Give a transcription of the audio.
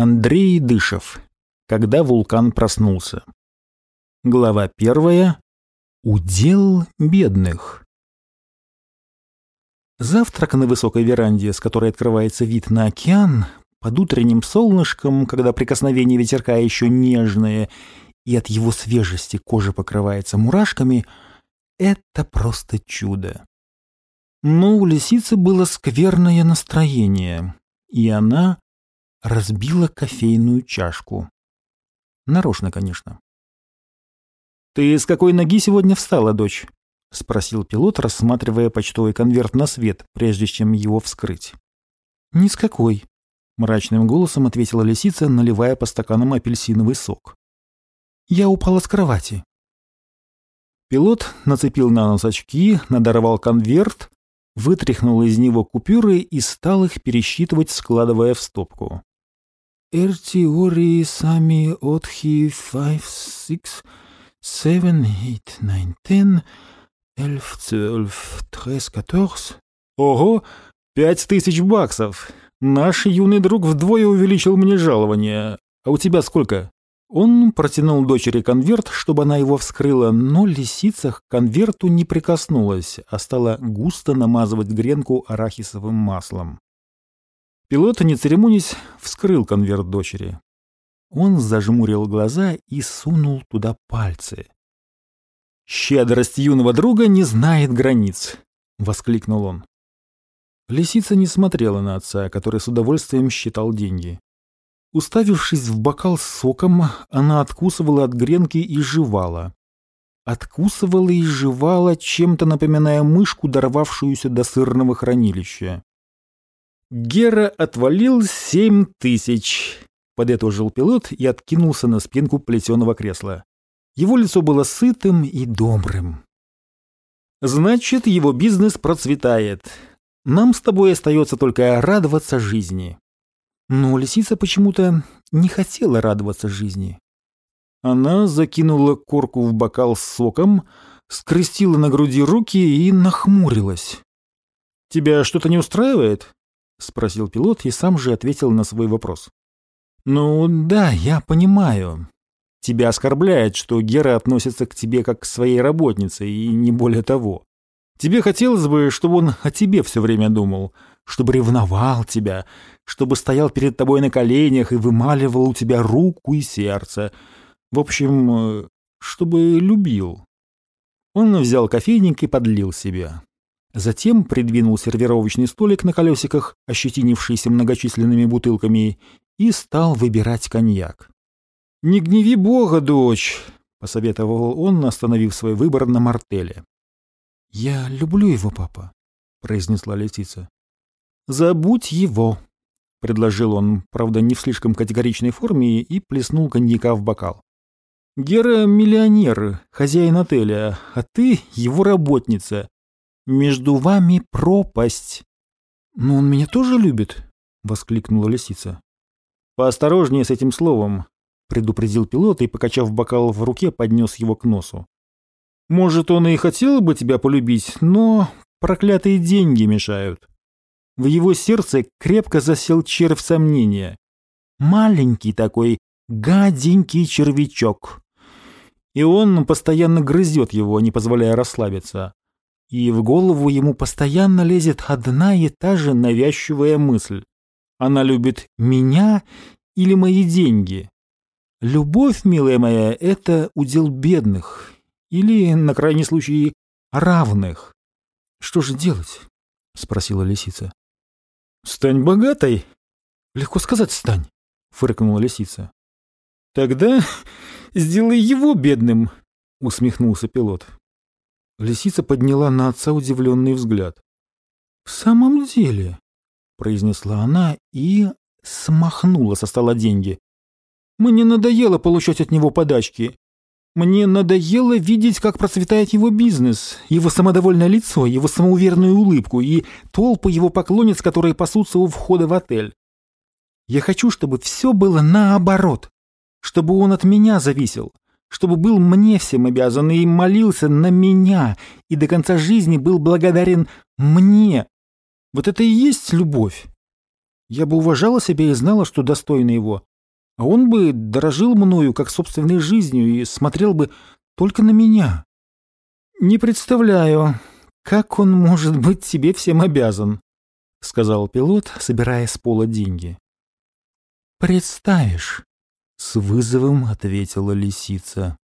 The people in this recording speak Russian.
Андрей Дышев. Когда вулкан проснулся. Глава первая. Удел бедных. Завтрак на высокой веранде, с которой открывается вид на океан, под утренним солнышком, когда прикосновение ветерка еще нежное, и от его свежести кожа покрывается мурашками, это просто чудо. Но у лисицы было скверное настроение, и она разбила кофейную чашку. Нарочно, конечно. «Ты с какой ноги сегодня встала, дочь?» — спросил пилот, рассматривая почтовый конверт на свет, прежде чем его вскрыть. «Ни с какой», — мрачным голосом ответила лисица, наливая по стаканам апельсиновый сок. «Я упала с кровати». Пилот нацепил на нос очки, надорвал конверт, вытряхнул из него купюры и стал их пересчитывать, складывая в стопку. «Эрти ори сами отхи five six seven eight nine ten эльф цельф трес каторс». «Ого! Пять тысяч баксов! Наш юный друг вдвое увеличил мне жалование. А у тебя сколько?» Он протянул дочери конверт, чтобы она его вскрыла, но лисица к конверту не прикоснулась, а стала густо намазывать гренку арахисовым маслом. Пилот, не церемонясь, вскрыл конверт дочери. Он зажмурил глаза и сунул туда пальцы. «Щедрость юного друга не знает границ!» — воскликнул он. Лисица не смотрела на отца, который с удовольствием считал деньги. Уставившись в бокал с соком, она откусывала от гренки и жевала. Откусывала и жевала, чем-то напоминая мышку, дорвавшуюся до сырного хранилища. «Гера отвалил семь тысяч», — подытожил пилот и откинулся на спинку плетеного кресла. Его лицо было сытым и добрым. «Значит, его бизнес процветает. Нам с тобой остается только радоваться жизни». Но лисица почему-то не хотела радоваться жизни. Она закинула корку в бокал с соком, скрестила на груди руки и нахмурилась. «Тебя что-то не устраивает?» — спросил пилот и сам же ответил на свой вопрос. «Ну да, я понимаю. Тебя оскорбляет, что Гера относится к тебе как к своей работнице, и не более того. Тебе хотелось бы, чтобы он о тебе все время думал, чтобы ревновал тебя, чтобы стоял перед тобой на коленях и вымаливал у тебя руку и сердце. В общем, э, чтобы любил. Он взял кофейник и подлил себе. Затем придвинул сервировочный столик на колесиках, ощетинившийся многочисленными бутылками, и стал выбирать коньяк. «Не гневи бога, дочь!» — посоветовал он, остановив свой выбор на мартеле. «Я люблю его, папа», — произнесла Летица. «Забудь его», — предложил он, правда, не в слишком категоричной форме, и плеснул коньяка в бокал. «Гера — миллионер, хозяин отеля, а ты — его работница. Между вами пропасть». «Но он меня тоже любит?» — воскликнула лисица. «Поосторожнее с этим словом», — предупредил пилот и, покачав бокал в руке, поднес его к носу. «Может, он и хотел бы тебя полюбить, но проклятые деньги мешают». В его сердце крепко засел червь сомнения. Маленький такой, гаденький червячок. И он постоянно грызет его, не позволяя расслабиться. И в голову ему постоянно лезет одна и та же навязчивая мысль. Она любит меня или мои деньги? Любовь, милая моя, это удел бедных. Или, на крайний случай, равных. Что же делать? — спросила лисица. «Стань богатой!» «Легко сказать «стань», — фыркнула лисица. «Тогда сделай его бедным», — усмехнулся пилот. Лисица подняла на отца удивленный взгляд. «В самом деле», — произнесла она и смахнула со стола деньги. «Мне надоело получать от него подачки. Мне надоело видеть, как процветает его бизнес, его самодовольное лицо, его самоуверенную улыбку и толпы его поклонниц, которые пасутся у входа в отель. Я хочу, чтобы все было наоборот, чтобы он от меня зависел, чтобы был мне всем обязан и молился на меня, и до конца жизни был благодарен мне. Вот это и есть любовь. Я бы уважала себя и знала, что достойна его, а он бы дорожил мною как собственной жизнью и смотрел бы только на меня. Не представляю, как он может быть тебе всем обязан, сказал пилот, собирая с пола деньги. Представишь, с вызовом ответила лисица.